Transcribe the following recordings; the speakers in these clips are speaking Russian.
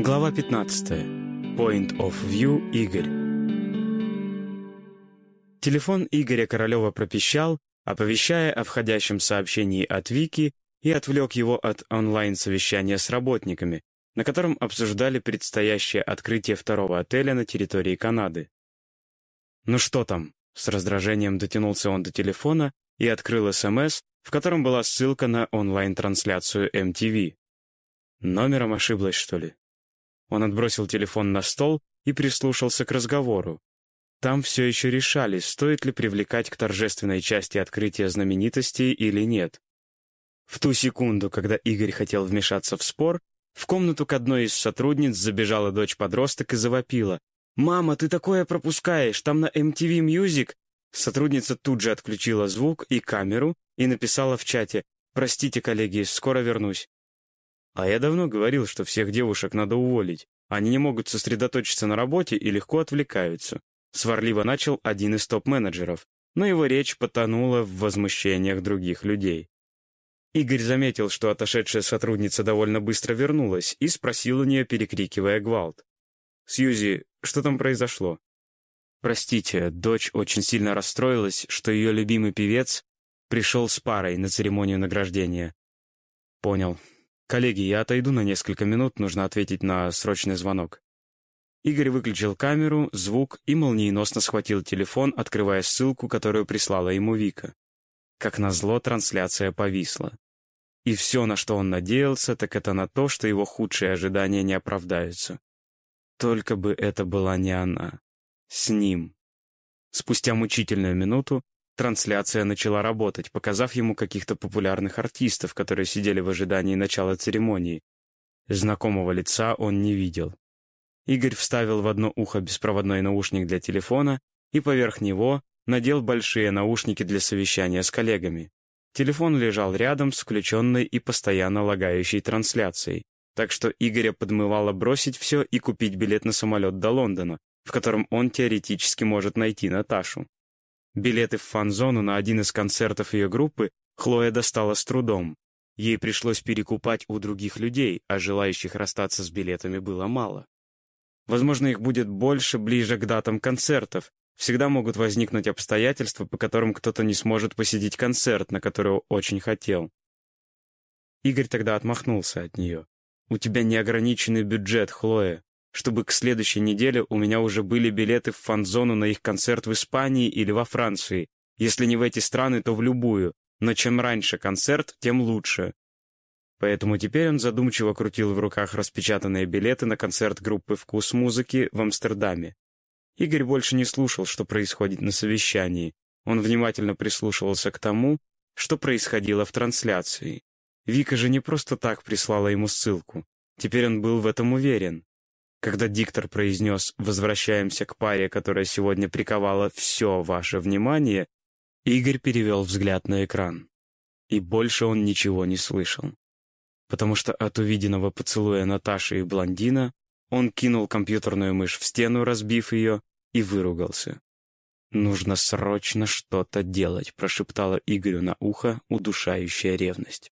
Глава 15. Point of View Игорь. Телефон Игоря Королева пропищал, оповещая о входящем сообщении от Вики и отвлек его от онлайн-совещания с работниками, на котором обсуждали предстоящее открытие второго отеля на территории Канады. «Ну что там?» — с раздражением дотянулся он до телефона и открыл СМС, в котором была ссылка на онлайн-трансляцию MTV. Номером ошиблась, что ли? Он отбросил телефон на стол и прислушался к разговору. Там все еще решали, стоит ли привлекать к торжественной части открытия знаменитостей или нет. В ту секунду, когда Игорь хотел вмешаться в спор, в комнату к одной из сотрудниц забежала дочь-подросток и завопила. «Мама, ты такое пропускаешь! Там на MTV Music!» Сотрудница тут же отключила звук и камеру и написала в чате «Простите, коллеги, скоро вернусь». А я давно говорил, что всех девушек надо уволить. Они не могут сосредоточиться на работе и легко отвлекаются. Сварливо начал один из топ-менеджеров, но его речь потонула в возмущениях других людей. Игорь заметил, что отошедшая сотрудница довольно быстро вернулась и спросил у нее, перекрикивая гвалт. «Сьюзи, что там произошло?» «Простите, дочь очень сильно расстроилась, что ее любимый певец пришел с парой на церемонию награждения». «Понял. Коллеги, я отойду на несколько минут, нужно ответить на срочный звонок». Игорь выключил камеру, звук и молниеносно схватил телефон, открывая ссылку, которую прислала ему Вика. Как назло, трансляция повисла. И все, на что он надеялся, так это на то, что его худшие ожидания не оправдаются. Только бы это была не она. С ним. Спустя мучительную минуту трансляция начала работать, показав ему каких-то популярных артистов, которые сидели в ожидании начала церемонии. Знакомого лица он не видел. Игорь вставил в одно ухо беспроводной наушник для телефона и поверх него надел большие наушники для совещания с коллегами. Телефон лежал рядом с включенной и постоянно лагающей трансляцией, так что Игоря подмывало бросить все и купить билет на самолет до Лондона, в котором он теоретически может найти Наташу. Билеты в фан-зону на один из концертов ее группы Хлоя достала с трудом. Ей пришлось перекупать у других людей, а желающих расстаться с билетами было мало. Возможно, их будет больше ближе к датам концертов. Всегда могут возникнуть обстоятельства, по которым кто-то не сможет посетить концерт, на который очень хотел. Игорь тогда отмахнулся от нее. «У тебя неограниченный бюджет, Хлоя. Чтобы к следующей неделе у меня уже были билеты в фан-зону на их концерт в Испании или во Франции. Если не в эти страны, то в любую. Но чем раньше концерт, тем лучше. Поэтому теперь он задумчиво крутил в руках распечатанные билеты на концерт группы «Вкус музыки» в Амстердаме. Игорь больше не слушал, что происходит на совещании. Он внимательно прислушивался к тому, что происходило в трансляции. Вика же не просто так прислала ему ссылку. Теперь он был в этом уверен. Когда диктор произнес «Возвращаемся к паре, которая сегодня приковала все ваше внимание», Игорь перевел взгляд на экран. И больше он ничего не слышал потому что от увиденного поцелуя Наташи и блондина он кинул компьютерную мышь в стену, разбив ее, и выругался. «Нужно срочно что-то делать», — прошептала Игорю на ухо удушающая ревность.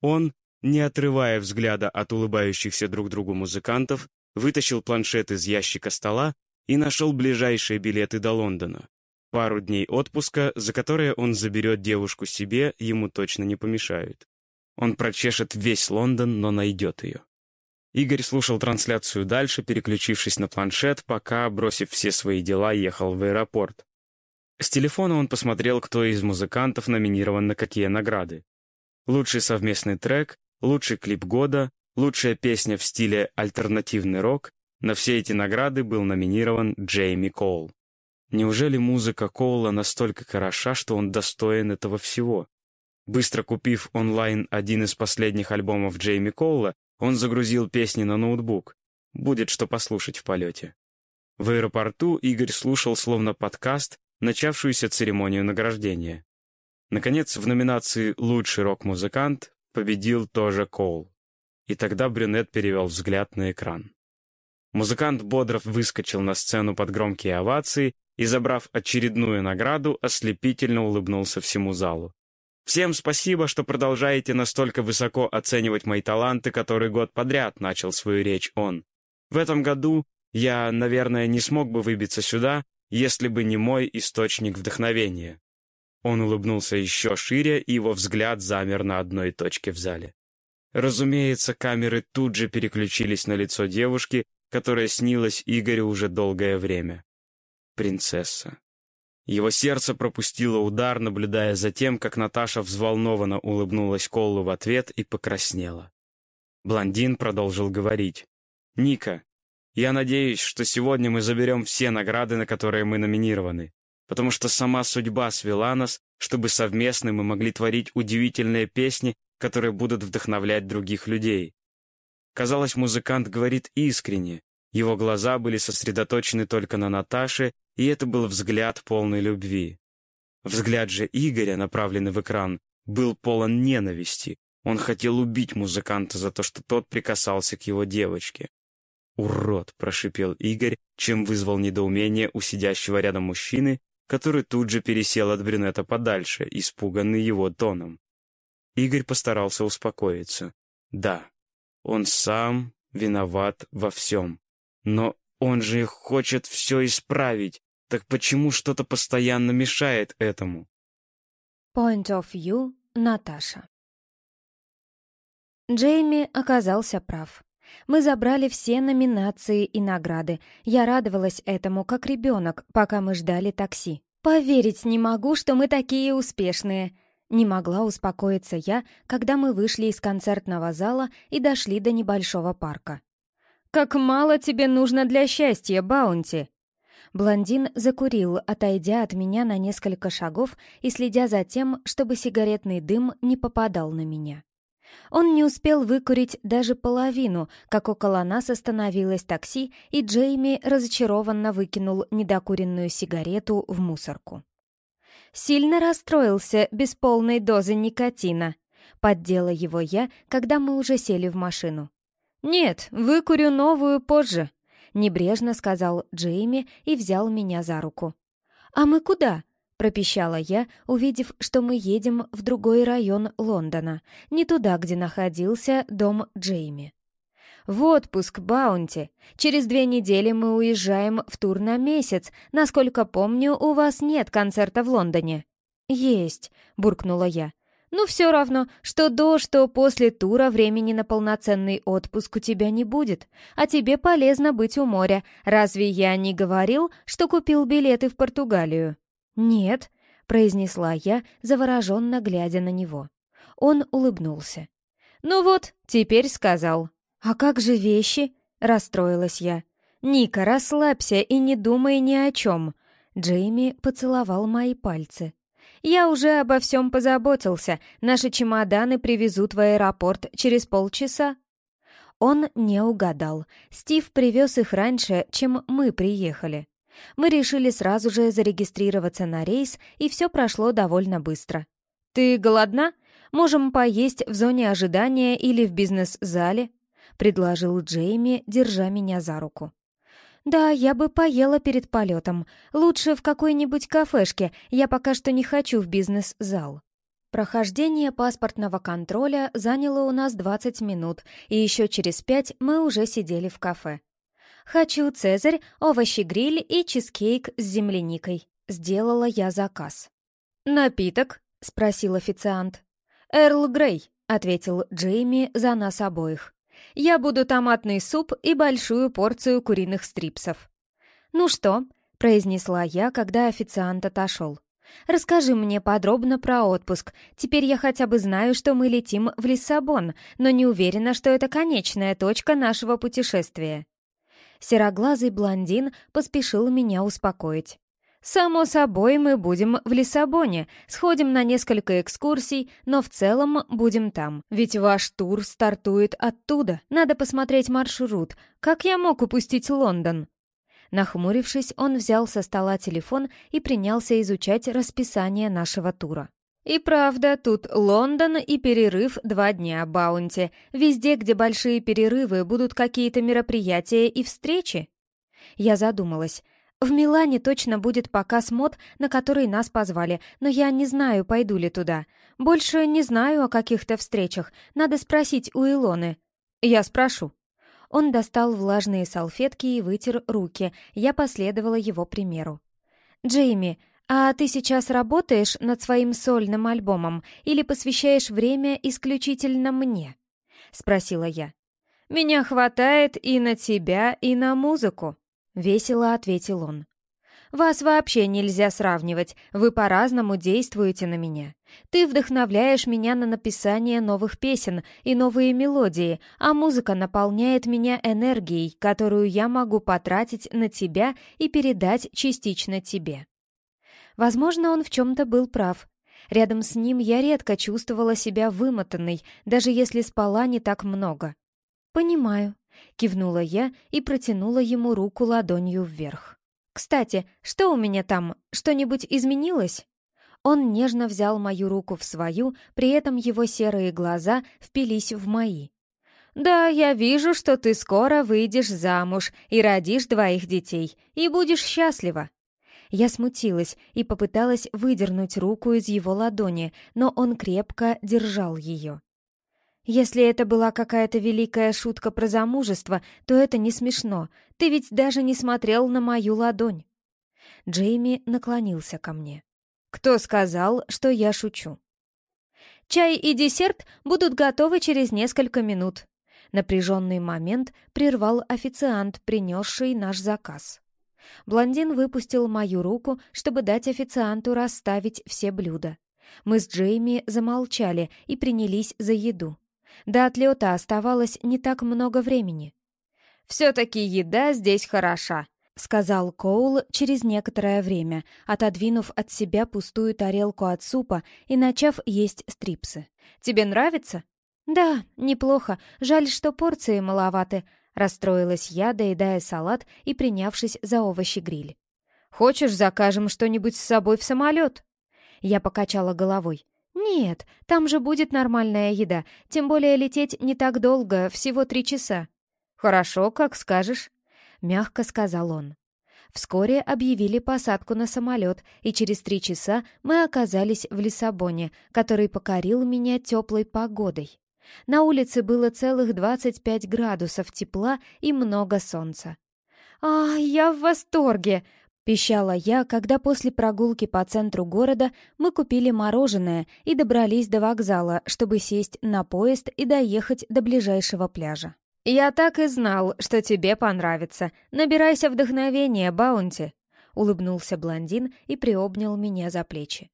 Он, не отрывая взгляда от улыбающихся друг другу музыкантов, вытащил планшет из ящика стола и нашел ближайшие билеты до Лондона. Пару дней отпуска, за которые он заберет девушку себе, ему точно не помешают. Он прочешет весь Лондон, но найдет ее. Игорь слушал трансляцию дальше, переключившись на планшет, пока, бросив все свои дела, ехал в аэропорт. С телефона он посмотрел, кто из музыкантов номинирован на какие награды. Лучший совместный трек, лучший клип года, лучшая песня в стиле альтернативный рок. На все эти награды был номинирован Джейми Коул. Неужели музыка Коула настолько хороша, что он достоин этого всего? Быстро купив онлайн один из последних альбомов Джейми Коула, он загрузил песни на ноутбук. Будет что послушать в полете. В аэропорту Игорь слушал словно подкаст начавшуюся церемонию награждения. Наконец, в номинации «Лучший рок-музыкант» победил тоже Коул. И тогда брюнет перевел взгляд на экран. Музыкант Бодров выскочил на сцену под громкие овации и, забрав очередную награду, ослепительно улыбнулся всему залу. Всем спасибо, что продолжаете настолько высоко оценивать мои таланты, который год подряд начал свою речь он. В этом году я, наверное, не смог бы выбиться сюда, если бы не мой источник вдохновения». Он улыбнулся еще шире, и его взгляд замер на одной точке в зале. Разумеется, камеры тут же переключились на лицо девушки, которая снилась Игорю уже долгое время. Принцесса. Его сердце пропустило удар, наблюдая за тем, как Наташа взволнованно улыбнулась Коллу в ответ и покраснела. Блондин продолжил говорить. «Ника, я надеюсь, что сегодня мы заберем все награды, на которые мы номинированы, потому что сама судьба свела нас, чтобы совместно мы могли творить удивительные песни, которые будут вдохновлять других людей. Казалось, музыкант говорит искренне. Его глаза были сосредоточены только на Наташе, и это был взгляд полной любви. Взгляд же Игоря, направленный в экран, был полон ненависти. Он хотел убить музыканта за то, что тот прикасался к его девочке. «Урод!» — прошипел Игорь, чем вызвал недоумение у сидящего рядом мужчины, который тут же пересел от брюнета подальше, испуганный его тоном. Игорь постарался успокоиться. Да, он сам виноват во всем. Но он же хочет все исправить. Так почему что-то постоянно мешает этому? Point of view Наташа Джейми оказался прав. Мы забрали все номинации и награды. Я радовалась этому, как ребенок, пока мы ждали такси. Поверить не могу, что мы такие успешные. Не могла успокоиться я, когда мы вышли из концертного зала и дошли до небольшого парка. «Как мало тебе нужно для счастья, Баунти!» Блондин закурил, отойдя от меня на несколько шагов и следя за тем, чтобы сигаретный дым не попадал на меня. Он не успел выкурить даже половину, как около нас остановилось такси, и Джейми разочарованно выкинул недокуренную сигарету в мусорку. Сильно расстроился без полной дозы никотина. Поддела его я, когда мы уже сели в машину. «Нет, выкурю новую позже», — небрежно сказал Джейми и взял меня за руку. «А мы куда?» пропищала я, увидев, что мы едем в другой район Лондона, не туда, где находился дом Джейми. «В отпуск, Баунти. Через две недели мы уезжаем в тур на месяц. Насколько помню, у вас нет концерта в Лондоне». «Есть», — буркнула я. «Ну, все равно, что до, что после тура времени на полноценный отпуск у тебя не будет, а тебе полезно быть у моря. Разве я не говорил, что купил билеты в Португалию?» «Нет», — произнесла я, завороженно глядя на него. Он улыбнулся. «Ну вот, теперь сказал». «А как же вещи?» — расстроилась я. «Ника, расслабься и не думай ни о чем». Джейми поцеловал мои пальцы. «Я уже обо всем позаботился. Наши чемоданы привезут в аэропорт через полчаса». Он не угадал. Стив привез их раньше, чем мы приехали. Мы решили сразу же зарегистрироваться на рейс, и все прошло довольно быстро. «Ты голодна? Можем поесть в зоне ожидания или в бизнес-зале», — предложил Джейми, держа меня за руку. «Да, я бы поела перед полетом. Лучше в какой-нибудь кафешке, я пока что не хочу в бизнес-зал». Прохождение паспортного контроля заняло у нас 20 минут, и еще через пять мы уже сидели в кафе. «Хочу цезарь, овощи-гриль и чизкейк с земляникой». Сделала я заказ. «Напиток?» — спросил официант. «Эрл Грей», — ответил Джейми за нас обоих. «Я буду томатный суп и большую порцию куриных стрипсов». «Ну что?» — произнесла я, когда официант отошел. «Расскажи мне подробно про отпуск. Теперь я хотя бы знаю, что мы летим в Лиссабон, но не уверена, что это конечная точка нашего путешествия». Сероглазый блондин поспешил меня успокоить. «Само собой, мы будем в Лиссабоне, сходим на несколько экскурсий, но в целом будем там. Ведь ваш тур стартует оттуда. Надо посмотреть маршрут. Как я мог упустить Лондон?» Нахмурившись, он взял со стола телефон и принялся изучать расписание нашего тура. И правда, тут Лондон и перерыв два дня, Баунти. Везде, где большие перерывы, будут какие-то мероприятия и встречи. Я задумалась. В Милане точно будет показ мод, на который нас позвали, но я не знаю, пойду ли туда. Больше не знаю о каких-то встречах. Надо спросить у Илоны. Я спрошу. Он достал влажные салфетки и вытер руки. Я последовала его примеру. «Джейми, а ты сейчас работаешь над своим сольным альбомом или посвящаешь время исключительно мне?» — спросила я. «Меня хватает и на тебя, и на музыку», — весело ответил он. «Вас вообще нельзя сравнивать, вы по-разному действуете на меня. Ты вдохновляешь меня на написание новых песен и новые мелодии, а музыка наполняет меня энергией, которую я могу потратить на тебя и передать частично тебе». Возможно, он в чем-то был прав. Рядом с ним я редко чувствовала себя вымотанной, даже если спала не так много. «Понимаю», — кивнула я и протянула ему руку ладонью вверх. «Кстати, что у меня там? Что-нибудь изменилось?» Он нежно взял мою руку в свою, при этом его серые глаза впились в мои. «Да, я вижу, что ты скоро выйдешь замуж и родишь двоих детей, и будешь счастлива». Я смутилась и попыталась выдернуть руку из его ладони, но он крепко держал ее. Если это была какая-то великая шутка про замужество, то это не смешно. Ты ведь даже не смотрел на мою ладонь. Джейми наклонился ко мне. Кто сказал, что я шучу? Чай и десерт будут готовы через несколько минут. Напряженный момент прервал официант, принесший наш заказ. Блондин выпустил мою руку, чтобы дать официанту расставить все блюда. Мы с Джейми замолчали и принялись за еду. До отлета оставалось не так много времени. «Все-таки еда здесь хороша», — сказал Коул через некоторое время, отодвинув от себя пустую тарелку от супа и начав есть стрипсы. «Тебе нравится?» «Да, неплохо. Жаль, что порции маловаты», — расстроилась я, доедая салат и принявшись за овощи-гриль. «Хочешь, закажем что-нибудь с собой в самолет?» Я покачала головой. «Нет, там же будет нормальная еда, тем более лететь не так долго, всего три часа». «Хорошо, как скажешь», — мягко сказал он. Вскоре объявили посадку на самолет, и через три часа мы оказались в Лиссабоне, который покорил меня теплой погодой. На улице было целых 25 градусов тепла и много солнца. «А, я в восторге!» Пищала я, когда после прогулки по центру города мы купили мороженое и добрались до вокзала, чтобы сесть на поезд и доехать до ближайшего пляжа. «Я так и знал, что тебе понравится. Набирайся вдохновения, Баунти!» Улыбнулся блондин и приобнял меня за плечи.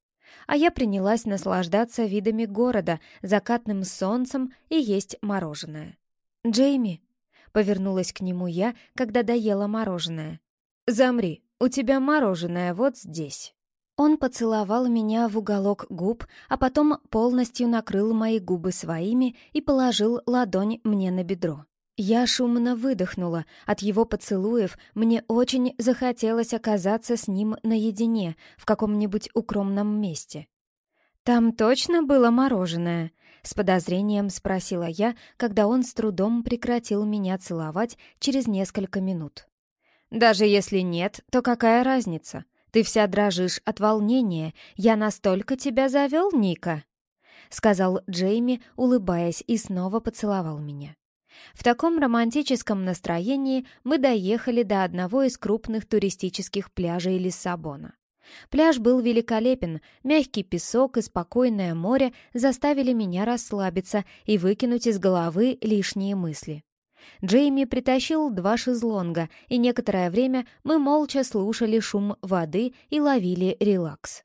А я принялась наслаждаться видами города, закатным солнцем и есть мороженое. «Джейми!» — повернулась к нему я, когда доела мороженое. «Замри!» «У тебя мороженое вот здесь». Он поцеловал меня в уголок губ, а потом полностью накрыл мои губы своими и положил ладонь мне на бедро. Я шумно выдохнула. От его поцелуев мне очень захотелось оказаться с ним наедине, в каком-нибудь укромном месте. «Там точно было мороженое?» — с подозрением спросила я, когда он с трудом прекратил меня целовать через несколько минут. Даже если нет, то какая разница? Ты вся дрожишь от волнения. Я настолько тебя завел, Ника?» Сказал Джейми, улыбаясь, и снова поцеловал меня. В таком романтическом настроении мы доехали до одного из крупных туристических пляжей Лиссабона. Пляж был великолепен, мягкий песок и спокойное море заставили меня расслабиться и выкинуть из головы лишние мысли. Джейми притащил два шезлонга, и некоторое время мы молча слушали шум воды и ловили релакс.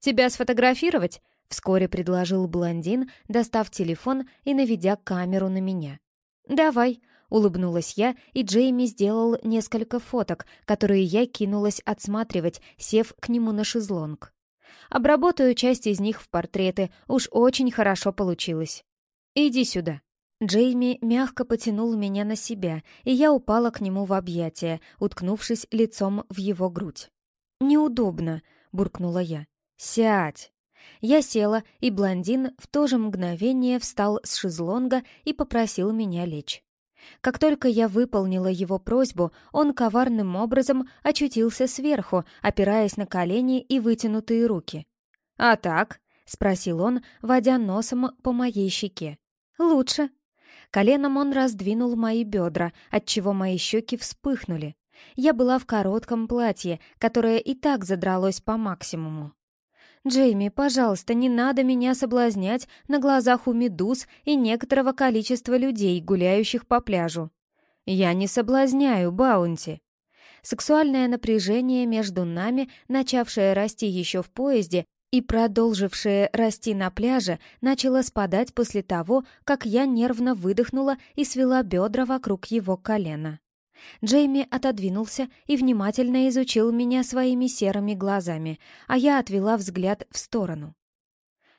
«Тебя сфотографировать?» — вскоре предложил блондин, достав телефон и наведя камеру на меня. «Давай», — улыбнулась я, и Джейми сделал несколько фоток, которые я кинулась отсматривать, сев к нему на шезлонг. Обработаю часть из них в портреты, уж очень хорошо получилось. «Иди сюда», Джейми мягко потянул меня на себя, и я упала к нему в объятия, уткнувшись лицом в его грудь. «Неудобно», — буркнула я. «Сядь!» Я села, и блондин в то же мгновение встал с шезлонга и попросил меня лечь. Как только я выполнила его просьбу, он коварным образом очутился сверху, опираясь на колени и вытянутые руки. «А так?» — спросил он, водя носом по моей щеке. «Лучше». Коленом он раздвинул мои бедра, отчего мои щеки вспыхнули. Я была в коротком платье, которое и так задралось по максимуму. «Джейми, пожалуйста, не надо меня соблазнять на глазах у медуз и некоторого количества людей, гуляющих по пляжу». «Я не соблазняю, Баунти». Сексуальное напряжение между нами, начавшее расти еще в поезде и продолжившее расти на пляже, начало спадать после того, как я нервно выдохнула и свела бедра вокруг его колена. Джейми отодвинулся и внимательно изучил меня своими серыми глазами, а я отвела взгляд в сторону.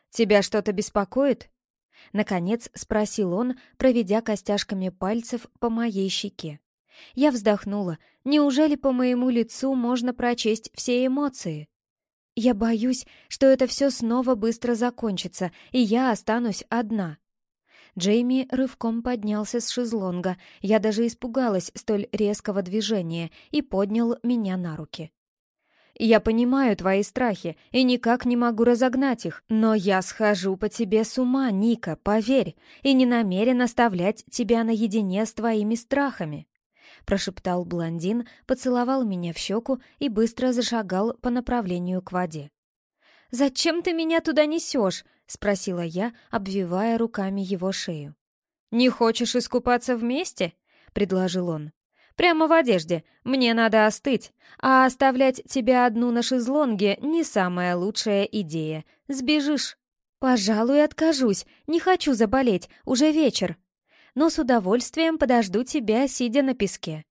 «Тебя что-то беспокоит?» Наконец спросил он, проведя костяшками пальцев по моей щеке. Я вздохнула. Неужели по моему лицу можно прочесть все эмоции? Я боюсь, что это все снова быстро закончится, и я останусь одна. Джейми рывком поднялся с шезлонга. Я даже испугалась столь резкого движения и поднял меня на руки. «Я понимаю твои страхи и никак не могу разогнать их, но я схожу по тебе с ума, Ника, поверь, и не намерен оставлять тебя наедине с твоими страхами», прошептал блондин, поцеловал меня в щеку и быстро зашагал по направлению к воде. «Зачем ты меня туда несешь?» — спросила я, обвивая руками его шею. «Не хочешь искупаться вместе?» — предложил он. «Прямо в одежде. Мне надо остыть. А оставлять тебя одну на шезлонге — не самая лучшая идея. Сбежишь». «Пожалуй, откажусь. Не хочу заболеть. Уже вечер. Но с удовольствием подожду тебя, сидя на песке».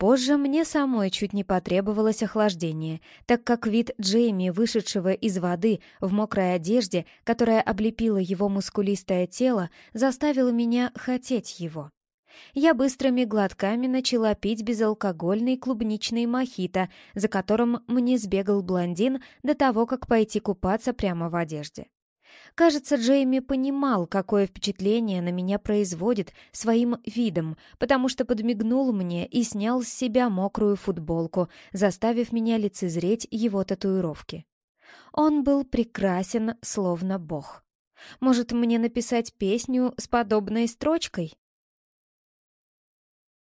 Позже мне самой чуть не потребовалось охлаждение, так как вид Джейми, вышедшего из воды в мокрой одежде, которая облепила его мускулистое тело, заставил меня хотеть его. Я быстрыми глотками начала пить безалкогольный клубничный мохито, за которым мне сбегал блондин до того, как пойти купаться прямо в одежде. Кажется, Джейми понимал, какое впечатление на меня производит своим видом, потому что подмигнул мне и снял с себя мокрую футболку, заставив меня лицезреть его татуировки. Он был прекрасен, словно бог. Может, мне написать песню с подобной строчкой?